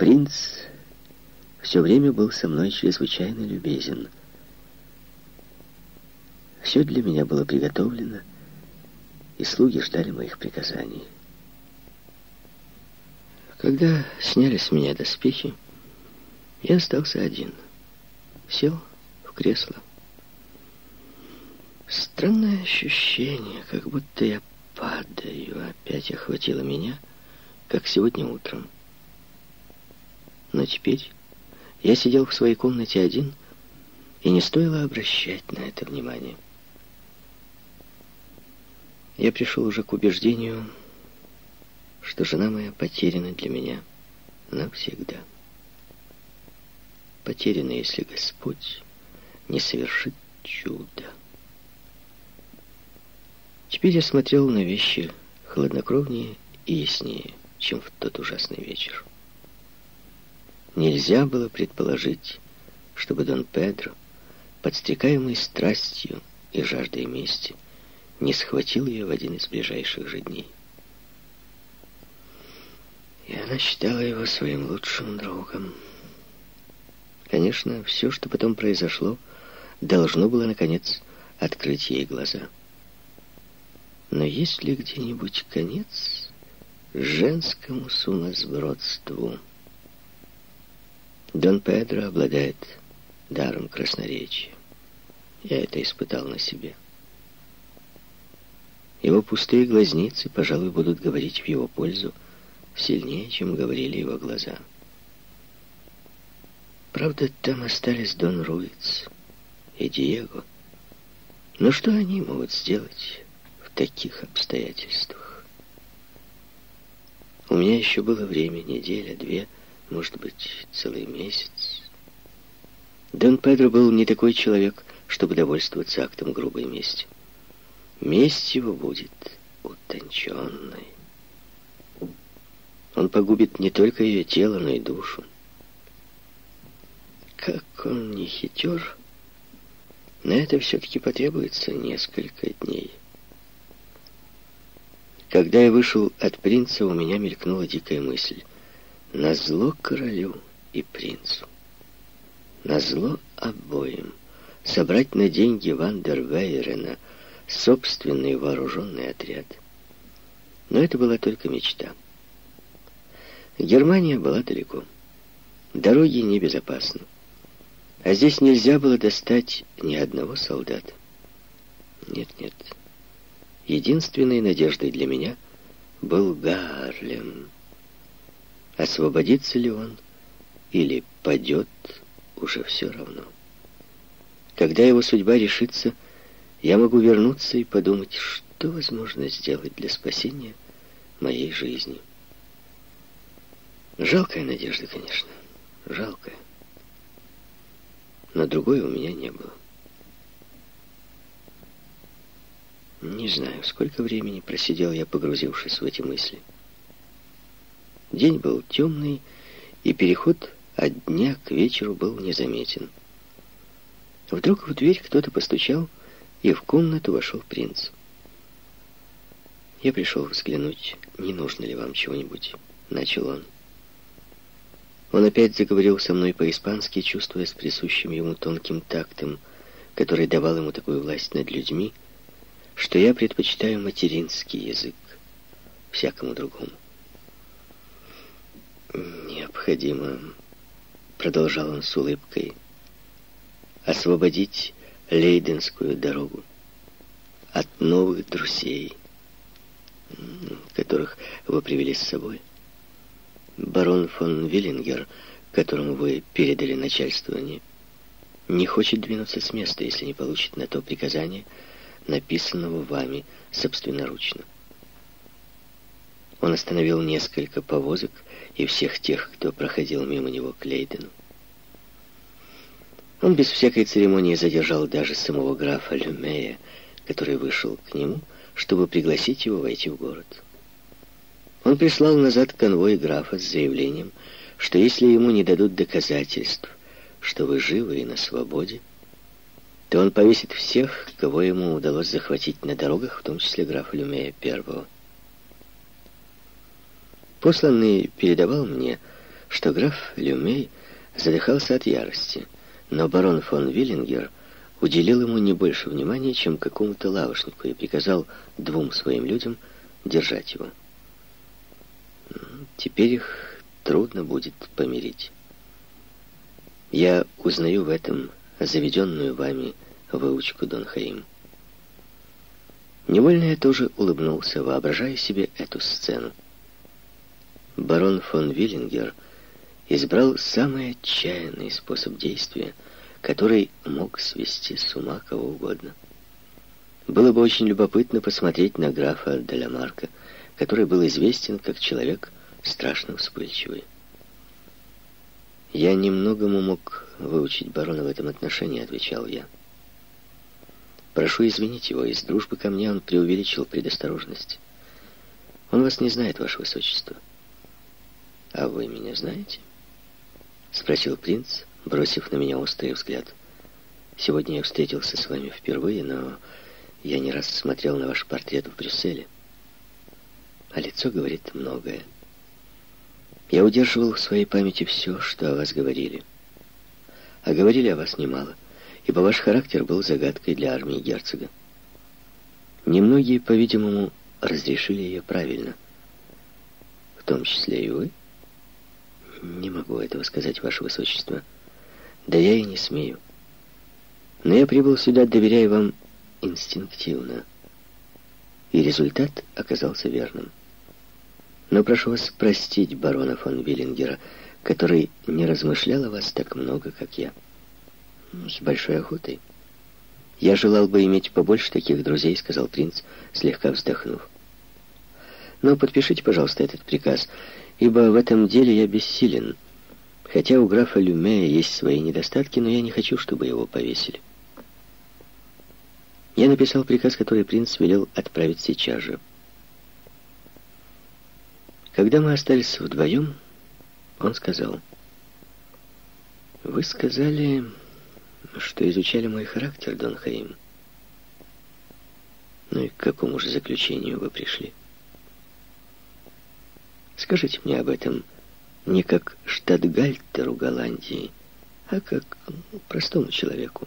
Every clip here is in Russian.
Принц все время был со мной чрезвычайно любезен. Все для меня было приготовлено, и слуги ждали моих приказаний. Когда сняли с меня доспехи, я остался один. Сел в кресло. Странное ощущение, как будто я падаю, опять охватило меня, как сегодня утром. Но теперь я сидел в своей комнате один, и не стоило обращать на это внимание. Я пришел уже к убеждению, что жена моя потеряна для меня навсегда. Потеряна, если Господь не совершит чудо. Теперь я смотрел на вещи хладнокровнее и яснее, чем в тот ужасный вечер. Нельзя было предположить, чтобы Дон Педро, подстрекаемый страстью и жаждой мести, не схватил ее в один из ближайших же дней. И она считала его своим лучшим другом. Конечно, все, что потом произошло, должно было, наконец, открыть ей глаза. Но есть ли где-нибудь конец женскому сумасбродству? Дон Педро обладает даром красноречия. Я это испытал на себе. Его пустые глазницы, пожалуй, будут говорить в его пользу сильнее, чем говорили его глаза. Правда, там остались Дон Руиц и Диего. Но что они могут сделать в таких обстоятельствах? У меня еще было время, неделя, две, может быть, целый месяц. Дон Педро был не такой человек, чтобы довольствоваться актом грубой мести. Месть его будет утонченной. Он погубит не только ее тело, но и душу. Как он не хитер, на это все-таки потребуется несколько дней. Когда я вышел от принца, у меня мелькнула дикая мысль. На зло королю и принцу. На зло обоим. Собрать на деньги Вандервейрена собственный вооруженный отряд. Но это была только мечта. Германия была далеко. Дороги небезопасны. А здесь нельзя было достать ни одного солдата. Нет, нет. Единственной надеждой для меня был Гарлем. Освободится ли он или падет, уже все равно. Когда его судьба решится, я могу вернуться и подумать, что возможно сделать для спасения моей жизни. Жалкая надежда, конечно, жалкая но другой у меня не было. Не знаю, сколько времени просидел я, погрузившись в эти мысли. День был темный, и переход от дня к вечеру был незаметен. Вдруг в дверь кто-то постучал, и в комнату вошел принц. «Я пришел взглянуть, не нужно ли вам чего-нибудь», — начал он. Он опять заговорил со мной по-испански, чувствуя с присущим ему тонким тактом, который давал ему такую власть над людьми, что я предпочитаю материнский язык всякому другому. «Необходимо», — продолжал он с улыбкой, — «освободить Лейденскую дорогу от новых друзей, которых вы привели с собой» барон фон Виллингер, которому вы передали начальствование, не хочет двинуться с места, если не получит на то приказание, написанного вами собственноручно. Он остановил несколько повозок и всех тех, кто проходил мимо него к Лейдену. Он без всякой церемонии задержал даже самого графа Люмея, который вышел к нему, чтобы пригласить его войти в город. Он прислал назад конвой графа с заявлением, что если ему не дадут доказательств, что вы живы и на свободе, то он повесит всех, кого ему удалось захватить на дорогах, в том числе графа Люмея Первого. Посланный передавал мне, что граф Люмей задыхался от ярости, но барон фон Виллингер уделил ему не больше внимания, чем какому-то лавочнику, и приказал двум своим людям держать его. Теперь их трудно будет помирить. Я узнаю в этом заведенную вами выучку Дон Хаим. Невольно я тоже улыбнулся, воображая себе эту сцену. Барон фон Виллингер избрал самый отчаянный способ действия, который мог свести с ума кого угодно. Было бы очень любопытно посмотреть на графа Делямарка, который был известен как человек страшно вспыльчивый. «Я немногому мог выучить барона в этом отношении», — отвечал я. «Прошу извинить его, из дружбы ко мне он преувеличил предосторожность. Он вас не знает, ваше высочество». «А вы меня знаете?» — спросил принц, бросив на меня острый взгляд. «Сегодня я встретился с вами впервые, но я не раз смотрел на ваш портрет в Брюсселе. А лицо говорит многое. Я удерживал в своей памяти все, что о вас говорили. А говорили о вас немало, ибо ваш характер был загадкой для армии герцога. Немногие, по-видимому, разрешили ее правильно. В том числе и вы. Не могу этого сказать, ваше высочество. Да я и не смею. Но я прибыл сюда, доверяя вам инстинктивно. И результат оказался верным. Но прошу вас простить барона фон Виллингера, который не размышлял о вас так много, как я. С большой охотой. Я желал бы иметь побольше таких друзей, сказал принц, слегка вздохнув. Но подпишите, пожалуйста, этот приказ, ибо в этом деле я бессилен. Хотя у графа Люмея есть свои недостатки, но я не хочу, чтобы его повесили. Я написал приказ, который принц велел отправить сейчас же. Когда мы остались вдвоем, он сказал, «Вы сказали, что изучали мой характер, Дон Хаим. Ну и к какому же заключению вы пришли? Скажите мне об этом не как штатгальтеру Голландии, а как простому человеку.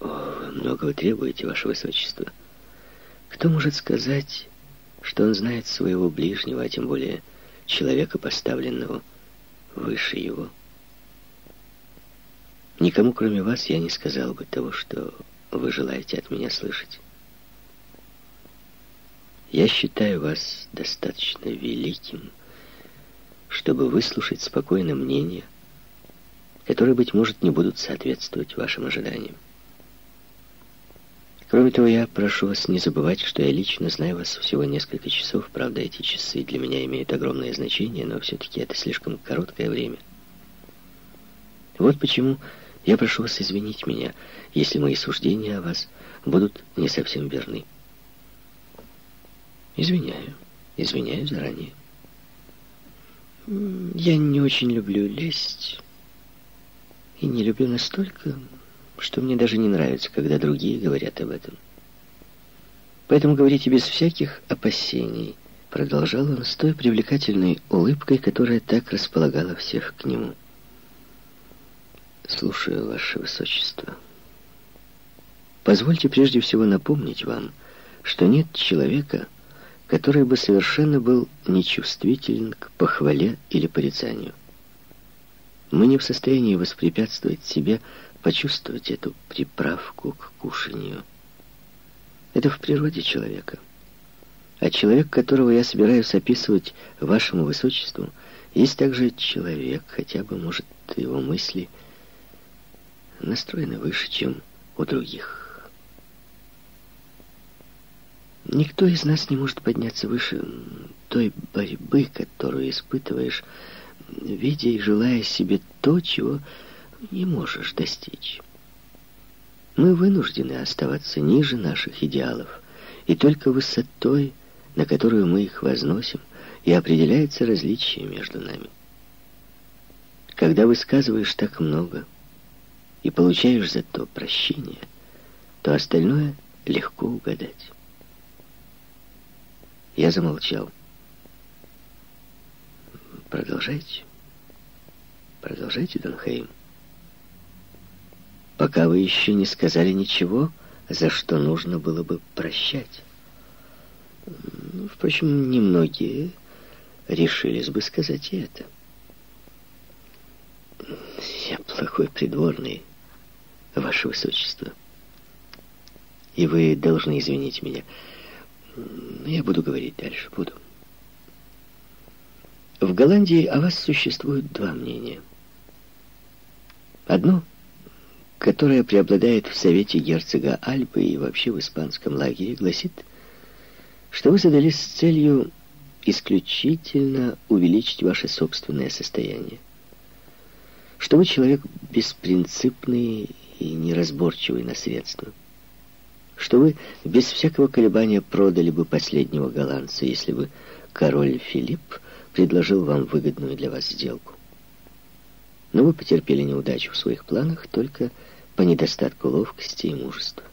О, вы многого требуете, ваше высочество. Кто может сказать что он знает своего ближнего, а тем более человека, поставленного выше его. Никому, кроме вас, я не сказал бы того, что вы желаете от меня слышать. Я считаю вас достаточно великим, чтобы выслушать спокойно мнение, которые, быть может, не будут соответствовать вашим ожиданиям. Кроме того, я прошу вас не забывать, что я лично знаю вас всего несколько часов. Правда, эти часы для меня имеют огромное значение, но все-таки это слишком короткое время. Вот почему я прошу вас извинить меня, если мои суждения о вас будут не совсем верны. Извиняю, извиняю заранее. Я не очень люблю лесть и не люблю настолько, что мне даже не нравится, когда другие говорят об этом. Поэтому говорите без всяких опасений, продолжал он с той привлекательной улыбкой, которая так располагала всех к нему. Слушаю, ваше высочество. Позвольте прежде всего напомнить вам, что нет человека, который бы совершенно был нечувствителен к похвале или порицанию. Мы не в состоянии воспрепятствовать себе почувствовать эту приправку к кушанию. Это в природе человека. А человек, которого я собираюсь описывать вашему высочеству, есть также человек, хотя бы, может, его мысли настроены выше, чем у других. Никто из нас не может подняться выше той борьбы, которую испытываешь, видя и желая себе то, чего не можешь достичь. Мы вынуждены оставаться ниже наших идеалов, и только высотой, на которую мы их возносим, и определяется различие между нами. Когда высказываешь так много и получаешь за то прощение, то остальное легко угадать. Я замолчал. Продолжайте. Продолжайте, Донхейм. Пока вы еще не сказали ничего, за что нужно было бы прощать. Ну, впрочем, немногие решились бы сказать это. Я плохой придворный, ваше высочество. И вы должны извинить меня. Я буду говорить дальше, буду. В Голландии о вас существуют два мнения. Одно, которое преобладает в совете герцога Альбы и вообще в испанском лагере, гласит, что вы задались с целью исключительно увеличить ваше собственное состояние. Что вы человек беспринципный и неразборчивый на средства. Что вы без всякого колебания продали бы последнего голландца, если бы король Филипп предложил вам выгодную для вас сделку. Но вы потерпели неудачу в своих планах только по недостатку ловкости и мужества.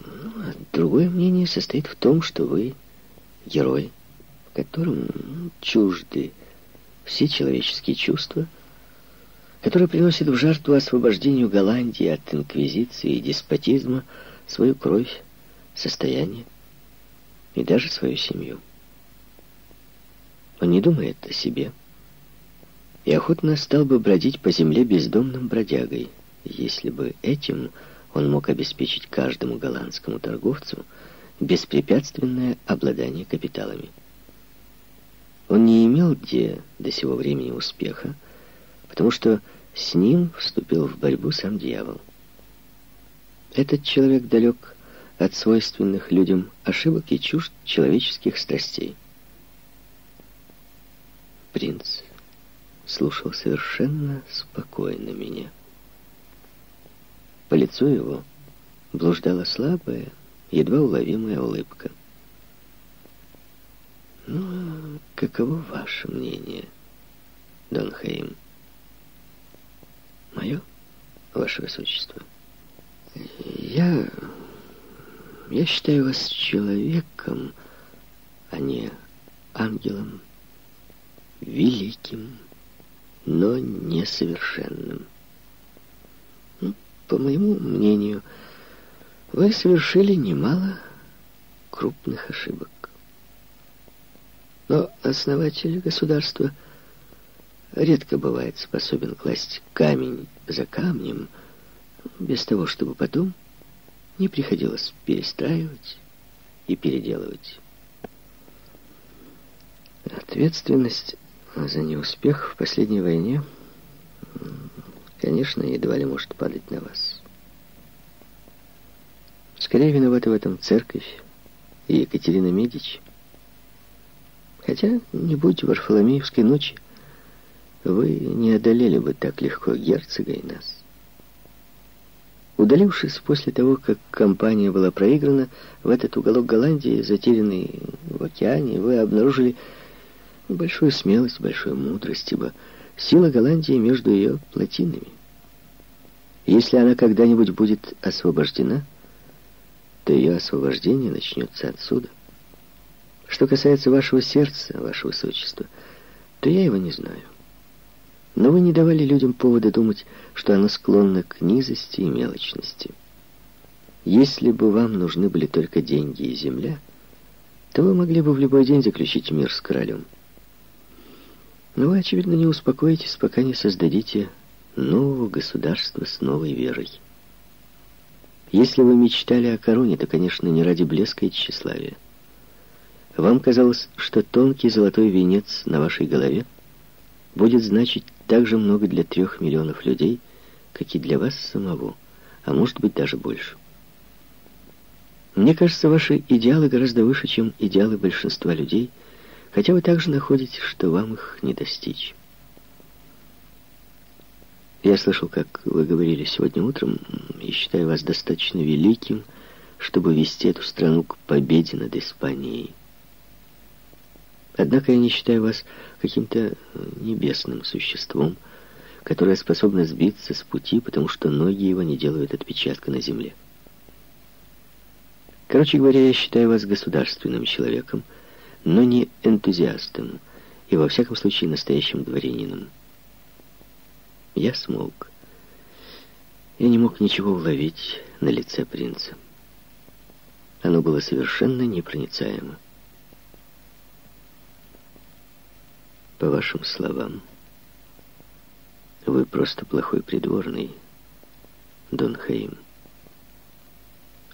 Ну, а другое мнение состоит в том, что вы герой, которому ну, чужды все человеческие чувства, который приносит в жертву освобождению Голландии от инквизиции и деспотизма свою кровь, состояние и даже свою семью. Он не думает о себе и охотно стал бы бродить по земле бездомным бродягой, если бы этим он мог обеспечить каждому голландскому торговцу беспрепятственное обладание капиталами. Он не имел где до сего времени успеха, потому что с ним вступил в борьбу сам дьявол. Этот человек далек от свойственных людям ошибок и чужд человеческих страстей. Принц слушал совершенно спокойно меня. По лицу его блуждала слабая, едва уловимая улыбка. «Ну, каково ваше мнение, Дон Хаим?» «Мое, ваше высочество?» «Я... я считаю вас человеком, а не ангелом, великим, но несовершенным. Ну, по моему мнению, вы совершили немало крупных ошибок. Но основатель государства редко бывает способен класть камень за камнем, без того, чтобы потом не приходилось перестраивать и переделывать. Ответственность за неуспех в последней войне, конечно, едва ли может падать на вас. Скорее виноваты в этом церковь и Екатерина Медичи. Хотя, не будь Варфоломеевской ночи, вы не одолели бы так легко герцога и нас. Удалившись после того, как кампания была проиграна, в этот уголок Голландии, затерянный в океане, вы обнаружили большую смелость, большую мудрость, ибо сила Голландии между ее плотинами. Если она когда-нибудь будет освобождена, то ее освобождение начнется отсюда. Что касается вашего сердца, ваше высочество, то я его не знаю. Но вы не давали людям повода думать, что оно склонно к низости и мелочности. Если бы вам нужны были только деньги и земля, то вы могли бы в любой день заключить мир с королем. Но вы, очевидно, не успокоитесь, пока не создадите нового государства с новой верой. Если вы мечтали о короне, то, конечно, не ради блеска и тщеславия. Вам казалось, что тонкий золотой венец на вашей голове будет значить так же много для трех миллионов людей, как и для вас самого, а может быть даже больше. Мне кажется, ваши идеалы гораздо выше, чем идеалы большинства людей, хотя вы также находите, что вам их не достичь. Я слышал, как вы говорили сегодня утром, и считаю вас достаточно великим, чтобы вести эту страну к победе над Испанией. Однако я не считаю вас каким-то э, небесным существом, которое способно сбиться с пути, потому что ноги его не делают отпечатка на земле. Короче говоря, я считаю вас государственным человеком, но не энтузиастом, и, во всяком случае, настоящим дворянином. Я смолк. Я не мог ничего уловить на лице принца. Оно было совершенно непроницаемо. По вашим словам, вы просто плохой придворный, Дон Хаим.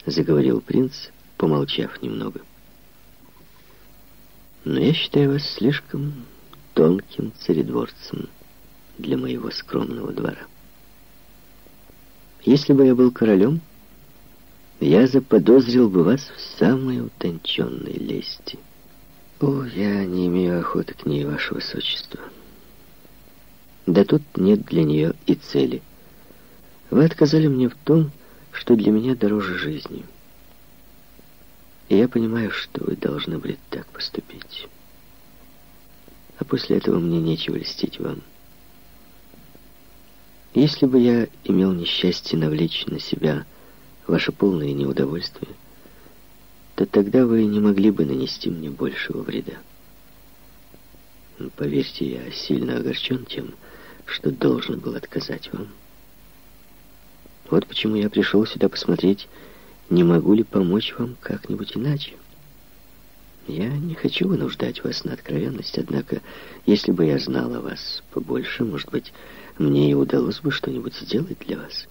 Заговорил принц, помолчав немного. Но я считаю вас слишком тонким царедворцем для моего скромного двора. Если бы я был королем, я заподозрил бы вас в самой утонченной лести. О, я не имею охоты к ней, ваше высочество. Да тут нет для нее и цели. Вы отказали мне в том, что для меня дороже жизни. И я понимаю, что вы должны были так поступить. А после этого мне нечего льстить вам. Если бы я имел несчастье навлечь на себя ваше полное неудовольствие, то тогда вы не могли бы нанести мне большего вреда. Поверьте, я сильно огорчен тем, что должен был отказать вам. Вот почему я пришел сюда посмотреть, не могу ли помочь вам как-нибудь иначе. Я не хочу вынуждать вас на откровенность, однако, если бы я знал о вас побольше, может быть, мне и удалось бы что-нибудь сделать для вас».